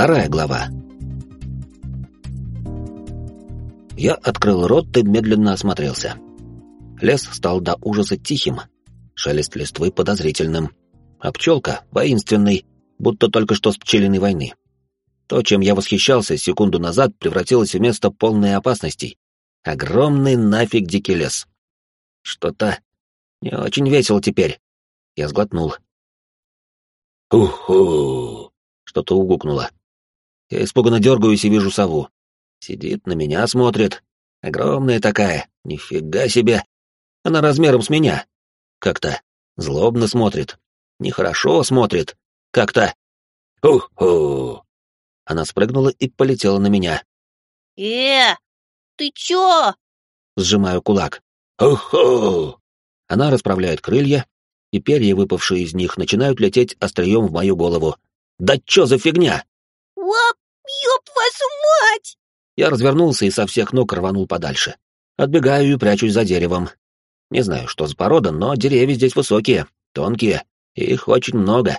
Вторая глава. Я открыл рот и медленно осмотрелся. Лес стал до ужаса тихим, шелест листвы подозрительным, а пчелка — воинственный, будто только что с пчелиной войны. То, чем я восхищался секунду назад, превратилось в место полной опасностей. Огромный нафиг дикий лес. Что-то не очень весело теперь. Я сглотнул. «Уху!» — что-то угукнуло. Я испуганно дергаюсь и вижу сову. Сидит, на меня смотрит. Огромная такая, нифига себе. Она размером с меня. Как-то злобно смотрит. Нехорошо смотрит. Как-то... Уху! Она спрыгнула и полетела на меня. «Э, ты чё?» Сжимаю кулак. «Уху!» Она расправляет крылья, и перья, выпавшие из них, начинают лететь острием в мою голову. «Да чё за фигня?» «Лап, ёб вашу мать!» Я развернулся и со всех ног рванул подальше. Отбегаю и прячусь за деревом. Не знаю, что за порода, но деревья здесь высокие, тонкие, и их очень много.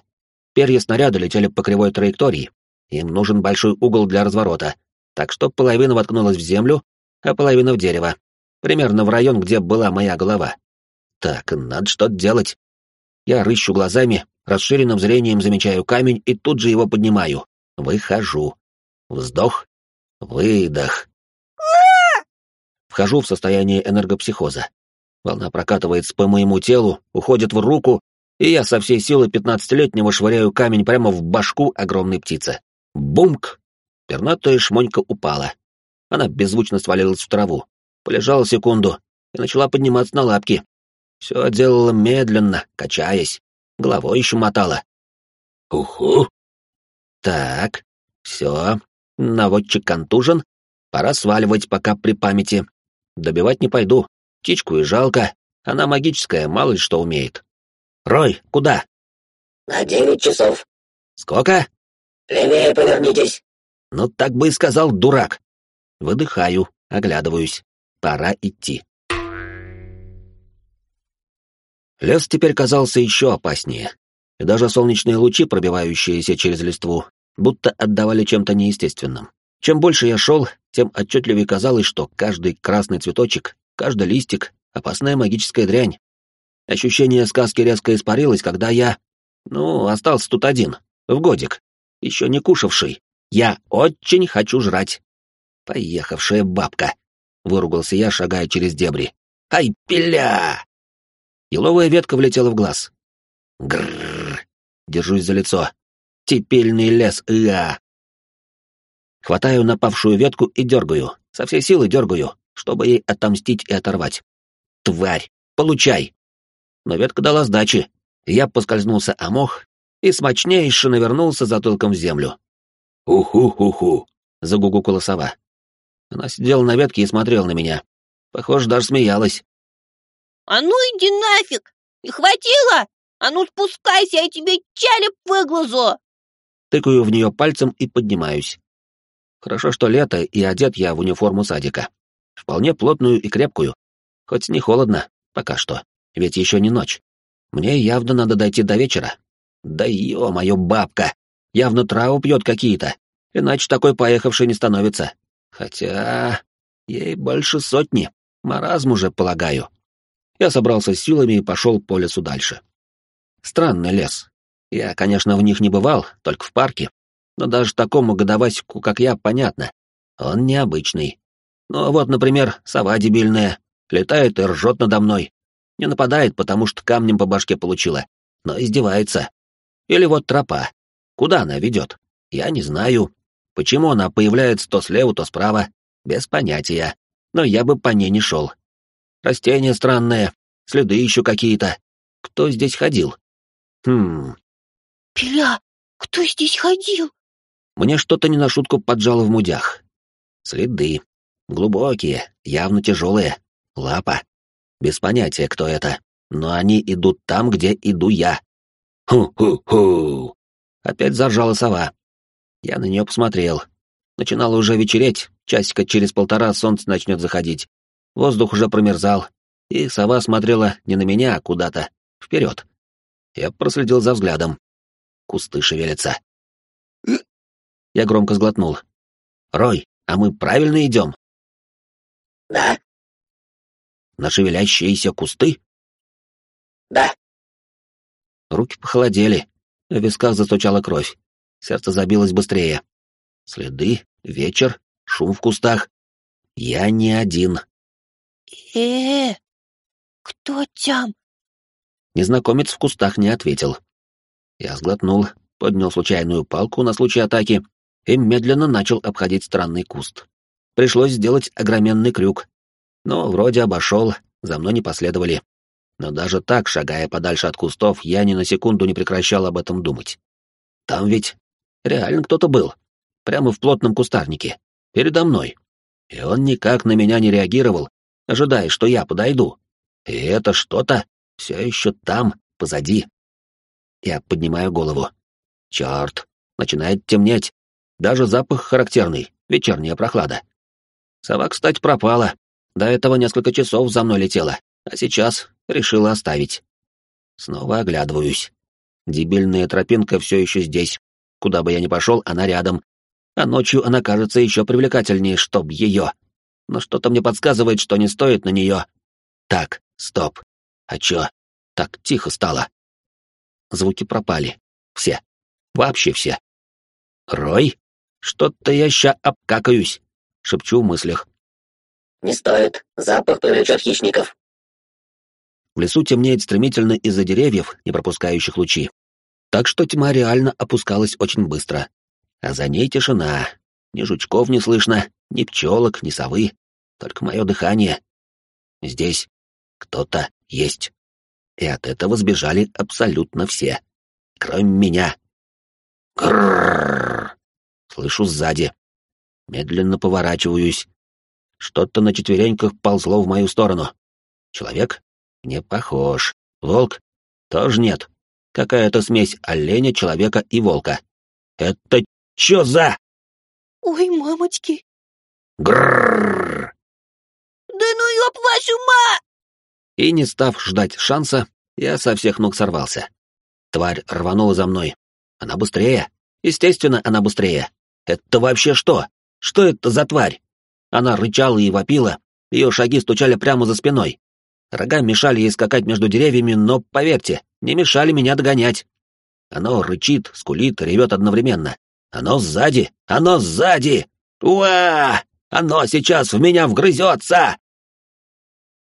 Перья снаряда летели по кривой траектории. Им нужен большой угол для разворота, так что половина воткнулась в землю, а половина в дерево. Примерно в район, где была моя голова. Так, надо что-то делать. Я рыщу глазами, расширенным зрением замечаю камень и тут же его поднимаю. Выхожу. Вздох. Выдох. Вхожу в состояние энергопсихоза. Волна прокатывается по моему телу, уходит в руку, и я со всей силы пятнадцатилетнего швыряю камень прямо в башку огромной птицы. Бумк! Пернатая шмонька упала. Она беззвучно свалилась в траву, полежала секунду и начала подниматься на лапки. Все делала медленно, качаясь, головой еще мотала. Уху! Так, все, наводчик контужен, пора сваливать пока при памяти. Добивать не пойду, птичку и жалко, она магическая, мало ли что умеет. Рой, куда? На девять часов. Сколько? Левее повернитесь. Ну так бы и сказал, дурак. Выдыхаю, оглядываюсь. Пора идти. Лес теперь казался еще опаснее, и даже солнечные лучи, пробивающиеся через листву, будто отдавали чем-то неестественным. Чем больше я шел, тем отчетливее казалось, что каждый красный цветочек, каждый листик — опасная магическая дрянь. Ощущение сказки резко испарилось, когда я... Ну, остался тут один, в годик, еще не кушавший. Я очень хочу жрать. Поехавшая бабка. Выругался я, шагая через дебри. Ай, пиля! Еловая ветка влетела в глаз. Грррр. Держусь за лицо. Тепельный лес, ля. Хватаю напавшую ветку и дергаю. Со всей силы дергаю, чтобы ей отомстить и оторвать. Тварь, получай! Но ветка дала сдачи. Я поскользнулся о мох и смачнейше навернулся затылком в землю. «Уху-ху-ху!» — загугукала сова. Она сидела на ветке и смотрела на меня. Похоже, даже смеялась. «А ну иди нафиг! Не хватило? А ну спускайся, я тебе чалеп выглазу!» Тыкаю в нее пальцем и поднимаюсь. Хорошо, что лето, и одет я в униформу садика. Вполне плотную и крепкую. Хоть не холодно, пока что, ведь еще не ночь. Мне явно надо дойти до вечера. Да ё-моё, бабка! Явно траву пьет какие-то, иначе такой поехавший не становится. Хотя... ей больше сотни, маразм уже, полагаю. Я собрался с силами и пошел по лесу дальше. Странный лес. Я, конечно, в них не бывал, только в парке. Но даже такому годовасику, как я, понятно. Он необычный. Ну вот, например, сова дебильная. Летает и ржет надо мной. Не нападает, потому что камнем по башке получила. Но издевается. Или вот тропа. Куда она ведет? Я не знаю. Почему она появляется то слева, то справа? Без понятия. Но я бы по ней не шел. Растения странные, следы еще какие-то. Кто здесь ходил? Хм... «Пиля, кто здесь ходил?» Мне что-то не на шутку поджало в мудях. Следы. Глубокие, явно тяжелые. Лапа. Без понятия, кто это. Но они идут там, где иду я. Ху-ху-ху. Опять заржала сова. Я на нее посмотрел. Начинало уже вечереть, часика через полтора солнце начнет заходить. Воздух уже промерзал, и сова смотрела не на меня, а куда-то, вперед. Я проследил за взглядом. Кусты шевелятся. Я громко сглотнул. «Рой, а мы правильно идем?» Да, На шевелящиеся кусты? да, Руки похолодели, в висках застучала кровь. Сердце забилось быстрее. Следы, вечер, шум в кустах. Я не один. Э, кто там? Незнакомец в кустах не ответил. Я сглотнул, поднял случайную палку на случай атаки и медленно начал обходить странный куст. Пришлось сделать огроменный крюк. Но вроде обошел, за мной не последовали. Но даже так, шагая подальше от кустов, я ни на секунду не прекращал об этом думать. Там ведь реально кто-то был. Прямо в плотном кустарнике. Передо мной. И он никак на меня не реагировал, ожидая, что я подойду. И это что-то все еще там, позади. Я поднимаю голову. Черт, начинает темнеть. Даже запах характерный, вечерняя прохлада. Сова, кстати, пропала. До этого несколько часов за мной летела, а сейчас решила оставить. Снова оглядываюсь. Дебильная тропинка все еще здесь. Куда бы я ни пошел, она рядом. А ночью она кажется еще привлекательнее, чтоб ее. Но что-то мне подсказывает, что не стоит на нее. Так, стоп. А чё? Так тихо стало. Звуки пропали. Все. Вообще все. Рой? Что-то я ща обкакаюсь. Шепчу в мыслях. не стоит. Запах привлечет хищников. В лесу темнеет стремительно из-за деревьев, не пропускающих лучи. Так что тьма реально опускалась очень быстро. А за ней тишина. Ни жучков не слышно, ни пчелок, ни совы. Только мое дыхание. Здесь кто-то есть. И от этого сбежали абсолютно все. Кроме меня. Гррррр. Слышу сзади. Медленно поворачиваюсь. Что-то на четвереньках ползло в мою сторону. Человек? Не похож. Волк? Тоже нет. Какая-то смесь оленя, человека и волка. Это чё за... Ой, мамочки. Гррррр. Да ну ёб вашу ма! И не став ждать шанса, я со всех ног сорвался. Тварь рванула за мной. Она быстрее. Естественно, она быстрее. Это вообще что? Что это за тварь? Она рычала и вопила, ее шаги стучали прямо за спиной. Рога мешали ей скакать между деревьями, но, поверьте, не мешали меня догонять. Оно рычит, скулит, ревет одновременно. Оно сзади! Оно сзади! Уа! Оно сейчас в меня вгрызется!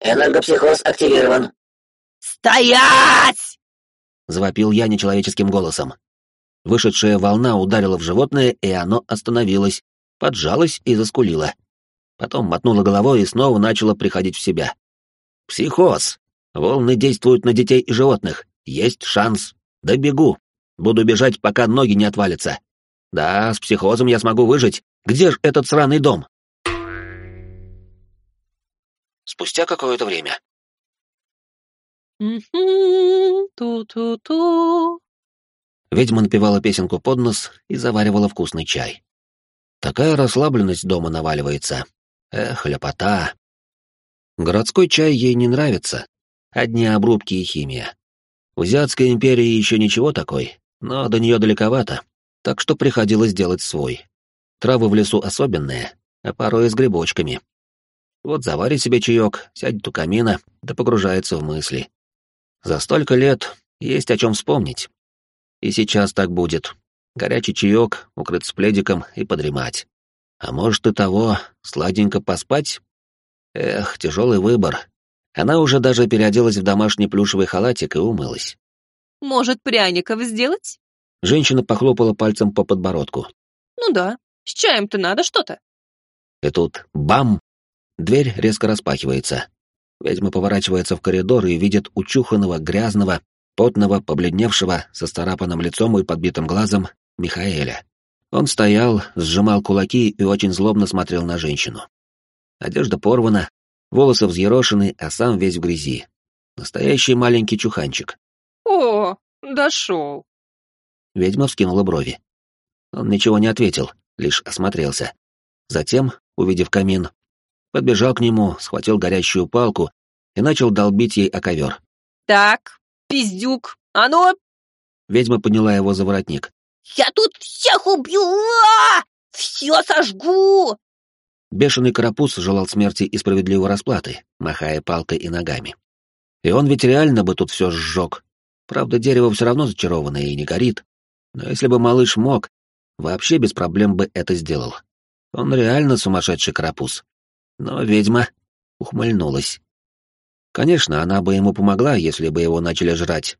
Энергопсихоз активирован. Стоять! Завопил я нечеловеческим голосом. Вышедшая волна ударила в животное, и оно остановилось, поджалось и заскулило. Потом мотнуло головой и снова начало приходить в себя. Психоз. Волны действуют на детей и животных. Есть шанс. Да бегу. Буду бежать, пока ноги не отвалятся. Да, с психозом я смогу выжить. Где же этот сраный дом? Спустя какое-то время. Ту-ту-ту. Ведьма напевала песенку под нос и заваривала вкусный чай. Такая расслабленность дома наваливается. Эх, лепота. Городской чай ей не нравится. Одни обрубки и химия. В Азиатской империи еще ничего такой, но до нее далековато, так что приходилось делать свой. Травы в лесу особенные, а порой и с грибочками. Вот заварит себе чаек, сядет у камина, да погружается в мысли. За столько лет есть о чем вспомнить. И сейчас так будет. Горячий чаек, укрыт с пледиком и подремать. А может и того, сладенько поспать? Эх, тяжелый выбор. Она уже даже переоделась в домашний плюшевый халатик и умылась. Может, пряников сделать? Женщина похлопала пальцем по подбородку. Ну да, с чаем-то надо что-то. И тут бам! Дверь резко распахивается. Ведьма поворачивается в коридор и видит учуханного, грязного, потного, побледневшего, со старапанным лицом и подбитым глазом Михаэля. Он стоял, сжимал кулаки и очень злобно смотрел на женщину. Одежда порвана, волосы взъерошены, а сам весь в грязи. Настоящий маленький чуханчик. О, дошел. Ведьма вскинула брови. Он ничего не ответил, лишь осмотрелся. Затем, увидев камин, подбежал к нему, схватил горящую палку и начал долбить ей о ковер. Так, пиздюк, а ну, Ведьма подняла его за воротник. Я тут всех убью! А! Все сожгу! Бешеный карапуз желал смерти и справедливой расплаты, махая палкой и ногами. И он ведь реально бы тут все сжег. Правда, дерево все равно зачарованное и не горит. Но если бы малыш мог, вообще без проблем бы это сделал. Он реально сумасшедший карапуз. Но ведьма ухмыльнулась. Конечно, она бы ему помогла, если бы его начали жрать.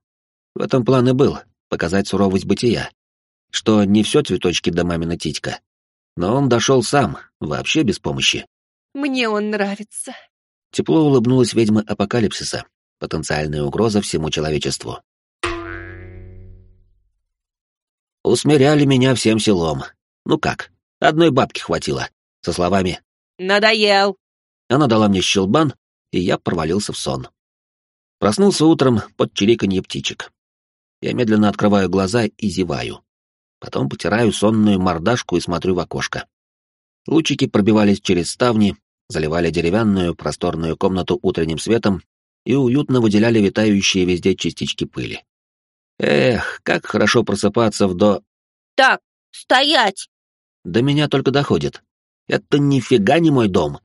В этом план и был — показать суровость бытия. Что не все цветочки да мамина титька. Но он дошел сам, вообще без помощи. Мне он нравится. Тепло улыбнулась ведьма апокалипсиса, потенциальная угроза всему человечеству. Усмиряли меня всем селом. Ну как, одной бабки хватило. Со словами «Надоел». Она дала мне щелбан, и я провалился в сон. Проснулся утром под чириканье птичек. Я медленно открываю глаза и зеваю. Потом потираю сонную мордашку и смотрю в окошко. Лучики пробивались через ставни, заливали деревянную просторную комнату утренним светом и уютно выделяли витающие везде частички пыли. Эх, как хорошо просыпаться в до... Так, стоять! До меня только доходит. Это нифига не мой дом.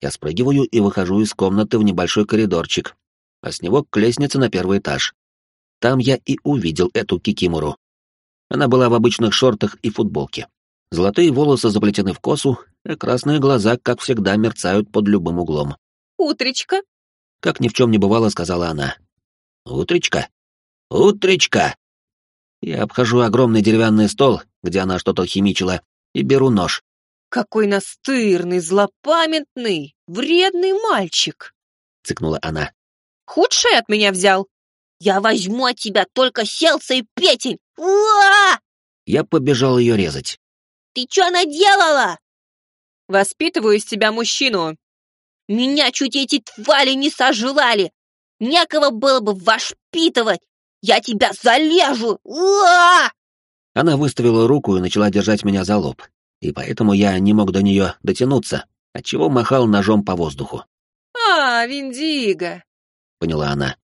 Я спрыгиваю и выхожу из комнаты в небольшой коридорчик, а с него к лестнице на первый этаж. Там я и увидел эту кикимору. Она была в обычных шортах и футболке. Золотые волосы заплетены в косу, а красные глаза, как всегда, мерцают под любым углом. «Утречка!» — как ни в чем не бывало, сказала она. «Утречка! Утречка!» Я обхожу огромный деревянный стол, где она что-то химичила, и беру нож. «Какой настырный, злопамятный, вредный мальчик!» — цыкнула она. «Худшее от меня взял!» «Я возьму от тебя только селся и петень! Уа!» Я побежал ее резать. «Ты что наделала?» «Воспитываю из тебя мужчину!» «Меня чуть эти твари не сожрали! Некого было бы воспитывать! Я тебя залежу! Уа!» Она выставила руку и начала держать меня за лоб, и поэтому я не мог до нее дотянуться, отчего махал ножом по воздуху. «А, Виндиго!» — поняла она.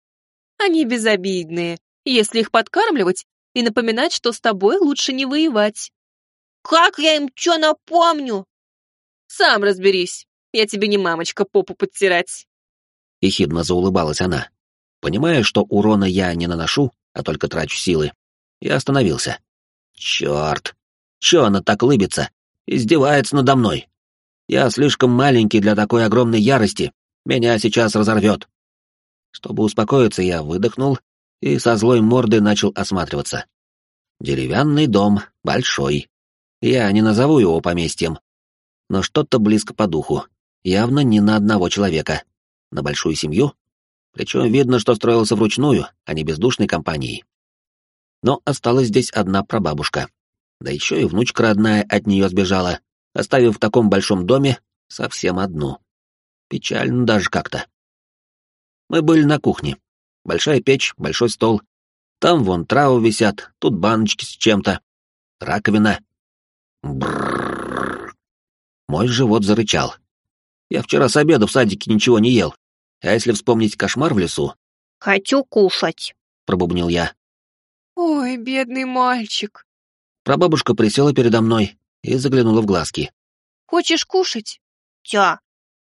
Они безобидные, если их подкармливать и напоминать, что с тобой лучше не воевать. Как я им что напомню? Сам разберись, я тебе не мамочка попу подтирать. Ехидно заулыбалась она. Понимая, что урона я не наношу, а только трачу силы, я остановился. Черт! Че она так лыбится? Издевается надо мной. Я слишком маленький для такой огромной ярости. Меня сейчас разорвет. Чтобы успокоиться, я выдохнул и со злой мордой начал осматриваться. Деревянный дом, большой. Я не назову его поместьем, но что-то близко по духу. Явно не на одного человека. На большую семью? Причем видно, что строился вручную, а не бездушной компанией. Но осталась здесь одна прабабушка. Да еще и внучка родная от нее сбежала, оставив в таком большом доме совсем одну. Печально даже как-то. Мы были на кухне. Большая печь, большой стол. Там вон травы висят, тут баночки с чем-то. Раковина. Бррррр. Мой живот зарычал. Я вчера с обеда в садике ничего не ел. А если вспомнить кошмар в лесу? «Хочу кушать», — пробубнил я. «Ой, бедный мальчик». Прабабушка присела передо мной и заглянула в глазки. «Хочешь кушать?» «Тя».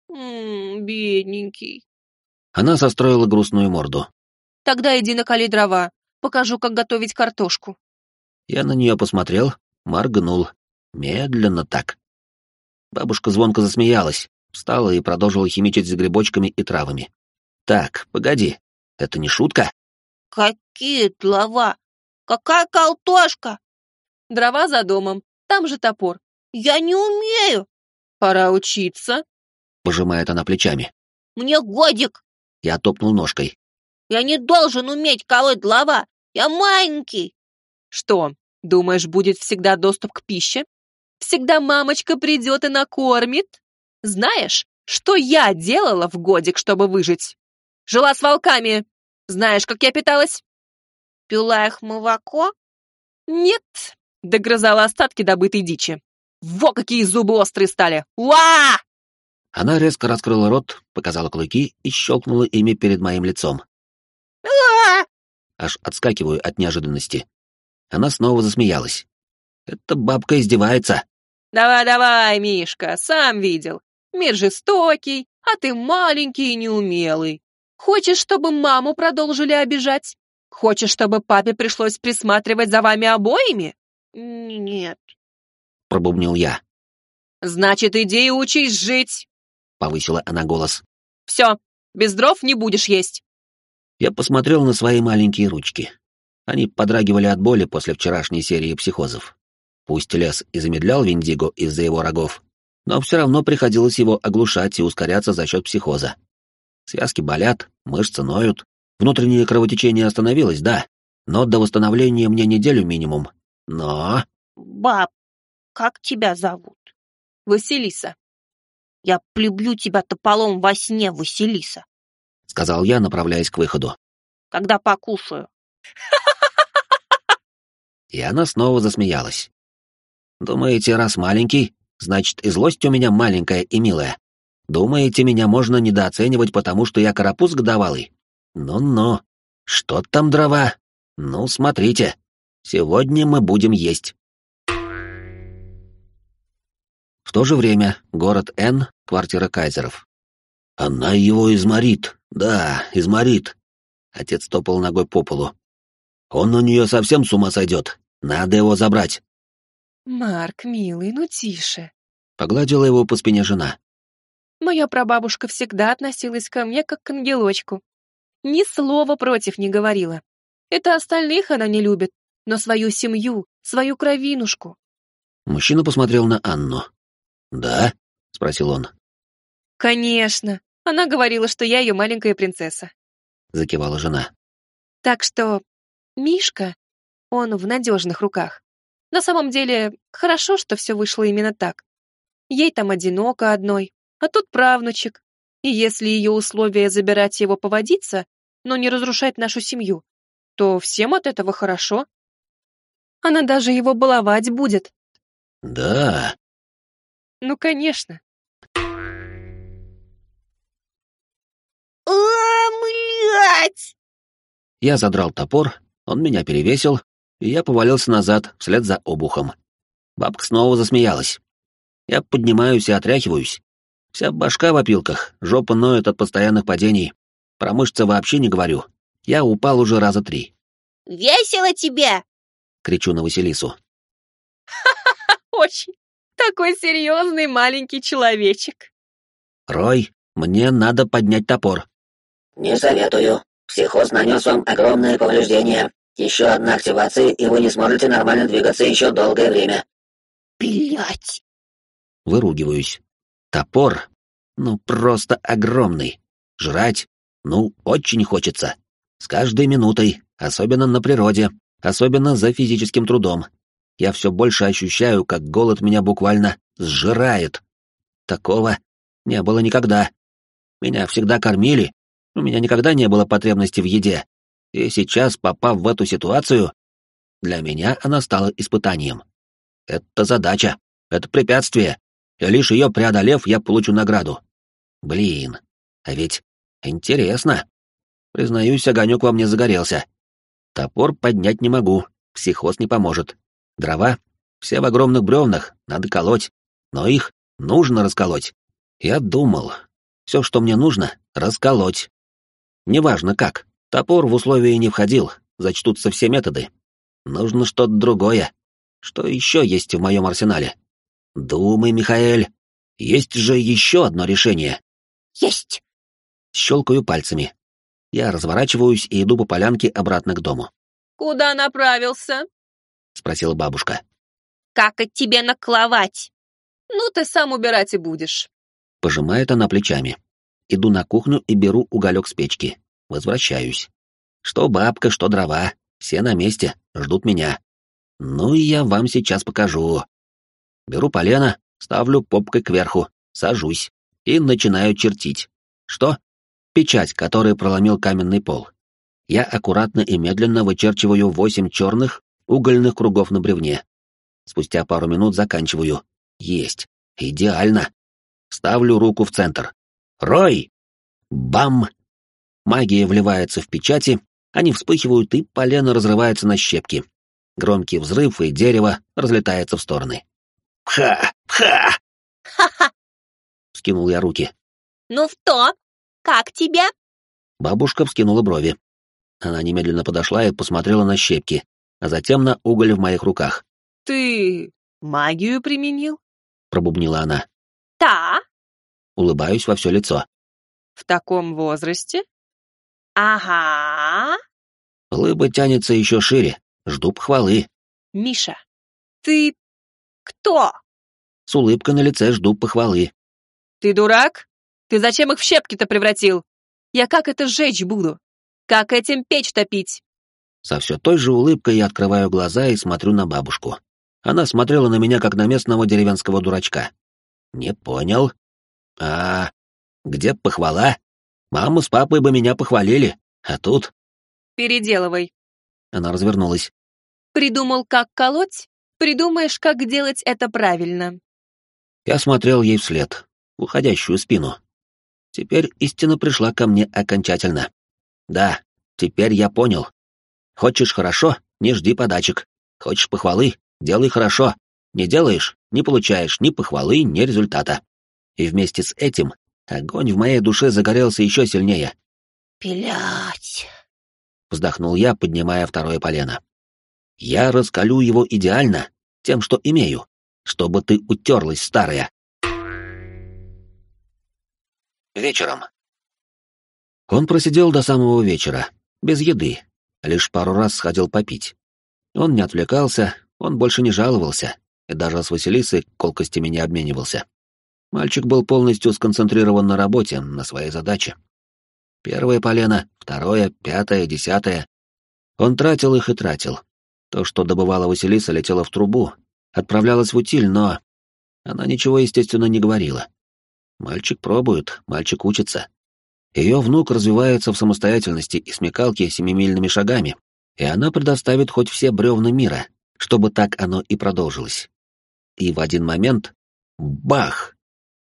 «Ммм, бедненький». Она состроила грустную морду. «Тогда иди накали дрова, покажу, как готовить картошку». Я на нее посмотрел, моргнул. Медленно так. Бабушка звонко засмеялась, встала и продолжила химичить с грибочками и травами. «Так, погоди, это не шутка?» «Какие дрова? Какая картошка?» «Дрова за домом, там же топор». «Я не умею». «Пора учиться», — пожимает она плечами. «Мне годик». Я топнул ножкой. «Я не должен уметь колоть дрова. Я маленький». «Что, думаешь, будет всегда доступ к пище? Всегда мамочка придет и накормит? Знаешь, что я делала в годик, чтобы выжить? Жила с волками. Знаешь, как я питалась? Пила их молоко? Нет, догрызала остатки добытой дичи. Во какие зубы острые стали! Уа! Она резко раскрыла рот, показала клыки и щелкнула ими перед моим лицом. А! Аж отскакиваю от неожиданности. Она снова засмеялась. Эта бабка издевается. Давай-давай, Мишка, сам видел. Мир жестокий, а ты маленький и неумелый. Хочешь, чтобы маму продолжили обижать? Хочешь, чтобы папе пришлось присматривать за вами обоими? Нет. Пробубнил я. Значит, иди и учись жить. Повысила она голос. Все, без дров не будешь есть. Я посмотрел на свои маленькие ручки. Они подрагивали от боли после вчерашней серии психозов. Пусть лес и замедлял Виндиго из-за его рогов, но все равно приходилось его оглушать и ускоряться за счет психоза. Связки болят, мышцы ноют, внутреннее кровотечение остановилось, да, но до восстановления мне неделю минимум. Но... Баб, как тебя зовут? Василиса. Я плюблю тебя тополом во сне, Василиса. Сказал я, направляясь к выходу. Когда покушаю. И она снова засмеялась. Думаете, раз маленький, значит и злость у меня маленькая и милая? Думаете, меня можно недооценивать, потому что я карапуз годовалый? Ну-ну, что там дрова? Ну, смотрите, сегодня мы будем есть. В то же время город Н, квартира Кайзеров. Она его изморит, да, изморит. Отец топал ногой по полу. Он у нее совсем с ума сойдет. Надо его забрать. Марк, милый, ну тише. Погладила его по спине жена. Моя прабабушка всегда относилась ко мне как к ангелочку. Ни слова против не говорила. Это остальных она не любит, но свою семью, свою кровинушку. Мужчина посмотрел на Анну. «Да?» — спросил он. «Конечно. Она говорила, что я ее маленькая принцесса». Закивала жена. «Так что Мишка, он в надежных руках. На самом деле, хорошо, что все вышло именно так. Ей там одиноко одной, а тут правнучек. И если ее условия забирать его поводиться, но не разрушать нашу семью, то всем от этого хорошо. Она даже его баловать будет. Да. Ну, конечно. А, блядь! Я задрал топор, он меня перевесил, и я повалился назад, вслед за обухом. Бабка снова засмеялась. Я поднимаюсь и отряхиваюсь. Вся башка в опилках, жопа ноет от постоянных падений. Про мышцы вообще не говорю. Я упал уже раза три. Весело тебе? Кричу на Василису. Очень. Такой серьезный маленький человечек. Рой, мне надо поднять топор. Не советую. Психоз нанес вам огромное повреждение. Еще одна активация, и вы не сможете нормально двигаться еще долгое время. Блять. Выругиваюсь. Топор? Ну, просто огромный. Жрать? Ну, очень хочется. С каждой минутой, особенно на природе, особенно за физическим трудом. Я все больше ощущаю, как голод меня буквально сжирает. Такого не было никогда. Меня всегда кормили, у меня никогда не было потребности в еде. И сейчас, попав в эту ситуацию, для меня она стала испытанием. Это задача, это препятствие, и лишь ее преодолев, я получу награду. Блин, а ведь интересно. Признаюсь, огонек во мне загорелся. Топор поднять не могу, психоз не поможет. Дрова все в огромных бревнах, надо колоть, но их нужно расколоть. Я думал, все, что мне нужно, расколоть. Неважно как, Топор в условия не входил, зачтутся все методы. Нужно что-то другое. Что еще есть в моем арсенале? Думай, Михаэль. Есть же еще одно решение. Есть. Щелкаю пальцами. Я разворачиваюсь и иду по полянке обратно к дому. «Куда направился?» — спросила бабушка. «Как от тебе накловать?» «Ну, ты сам убирать и будешь». Пожимает она плечами. Иду на кухню и беру уголек с печки. Возвращаюсь. Что бабка, что дрова, все на месте, ждут меня. Ну и я вам сейчас покажу. Беру полено, ставлю попкой кверху, сажусь и начинаю чертить. Что? Печать, которой проломил каменный пол. Я аккуратно и медленно вычерчиваю восемь черных угольных кругов на бревне. Спустя пару минут заканчиваю. Есть. Идеально. Ставлю руку в центр. Рой! Бам! Магия вливается в печати, они вспыхивают, и полено разрывается на щепки. Громкий взрыв, и дерево разлетается в стороны. «Пха! Пха!» Ха-ха! Скинул я руки. Ну что? Как тебе? Бабушка вскинула брови. Она немедленно подошла и посмотрела на щепки, а затем на уголь в моих руках. «Ты магию применил?» — пробубнила она. Да. Улыбаюсь во все лицо. «В таком возрасте?» Ага. Улыба тянется еще шире. Жду похвалы. «Миша, ты... Кто? С улыбкой на лице жду похвалы. ты дурак? Ты зачем их в щепки-то превратил? Я как это сжечь буду? Как этим печь топить?» Со все той же улыбкой я открываю глаза и смотрю на бабушку. Она смотрела на меня, как на местного деревенского дурачка. Не понял. А где похвала? Мама с папой бы меня похвалили, а тут... «Переделывай. Она развернулась. Придумал, как колоть? Придумаешь, как делать это правильно». Я смотрел ей вслед, уходящую спину. Теперь истина пришла ко мне окончательно. Да, теперь я понял. Хочешь хорошо — не жди подачек. Хочешь похвалы — делай хорошо. Не делаешь — не получаешь ни похвалы, ни результата. И вместе с этим огонь в моей душе загорелся еще сильнее. Пилять. Вздохнул я, поднимая второе полено. Я раскалю его идеально, тем, что имею, чтобы ты утерлась, старая. Вечером. Он просидел до самого вечера, без еды, лишь пару раз сходил попить. Он не отвлекался, он больше не жаловался, и даже с Василисой колкостями не обменивался. Мальчик был полностью сконцентрирован на работе, на своей задаче. Первое полено, второе, пятое, десятое. Он тратил их и тратил. То, что добывала Василиса, летело в трубу, отправлялось в утиль, но... Она ничего, естественно, не говорила. Мальчик пробует, мальчик учится. Ее внук развивается в самостоятельности и смекалке семимильными шагами, и она предоставит хоть все бревна мира, чтобы так оно и продолжилось. И в один момент — бах!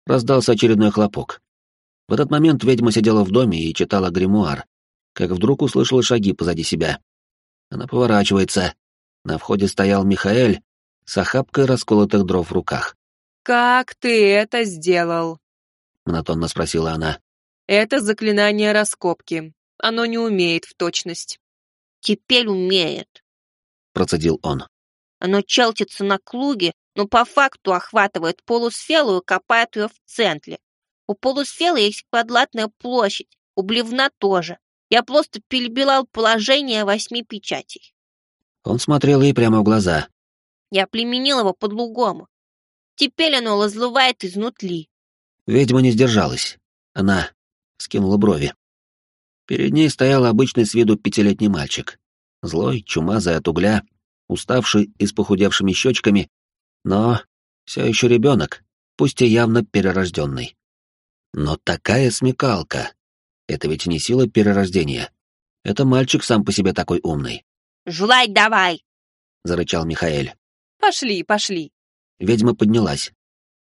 Раздался очередной хлопок. В этот момент ведьма сидела в доме и читала гримуар, как вдруг услышала шаги позади себя. Она поворачивается. На входе стоял Михаэль с охапкой расколотых дров в руках. «Как ты это сделал?» — монотонно спросила она. «Это заклинание раскопки. Оно не умеет в точность». Теперь умеет. Процедил он. Оно челтится на клуге, но по факту охватывает полусферу и копает ее в центре. У полусферы есть квадратная площадь, у блевна тоже. Я просто перебирал положение восьми печатей. Он смотрел ей прямо в глаза. Я применил его по-другому. Теперь оно разлывает изнутри. Ведьма не сдержалась. Она скинула брови. Перед ней стоял обычный с виду пятилетний мальчик. Злой, чумазый от угля, уставший и с похудевшими щечками, но все еще ребенок, пусть и явно перерожденный. Но такая смекалка! Это ведь не сила перерождения. Это мальчик сам по себе такой умный. «Жлать давай!» — зарычал Михаэль. «Пошли, пошли. Ведьма поднялась.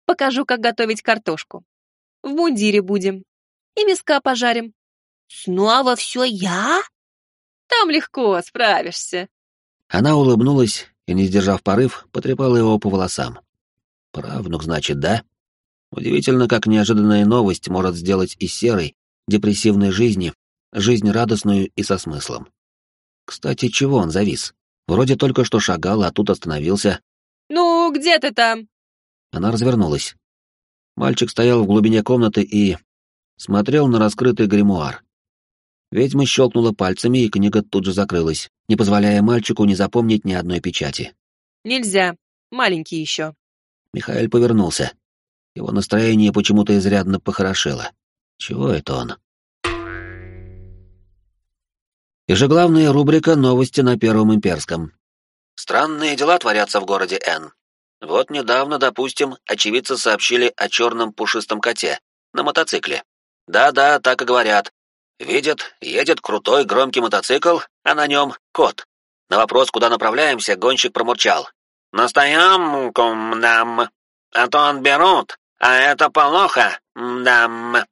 Покажу, как готовить картошку. В мундире будем. И мяска пожарим. «Снова все я?» Там легко, справишься». Она улыбнулась и, не сдержав порыв, потрепала его по волосам. «Правнук, значит, да?» Удивительно, как неожиданная новость может сделать из серой, депрессивной жизни жизнь радостную и со смыслом. Кстати, чего он завис? Вроде только что шагал, а тут остановился. «Ну, где ты там?» Она развернулась. Мальчик стоял в глубине комнаты и... смотрел на раскрытый гримуар. Ведьма щелкнула пальцами, и книга тут же закрылась, не позволяя мальчику не запомнить ни одной печати. «Нельзя. Маленький еще». Михаил повернулся. Его настроение почему-то изрядно похорошело. Чего это он? Ежеглавная рубрика «Новости на Первом Имперском». Странные дела творятся в городе Н. Вот недавно, допустим, очевидцы сообщили о черном пушистом коте на мотоцикле. Да-да, так и говорят. Видят, едет крутой громкий мотоцикл, а на нем кот. На вопрос, куда направляемся, гонщик промурчал. «На стоянку, мдам. А то отберут, а это плохо, мдам».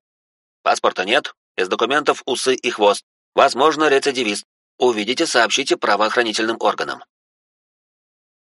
Паспорта нет, из документов усы и хвост. Возможно, рецидивист. Увидите, сообщите правоохранительным органам.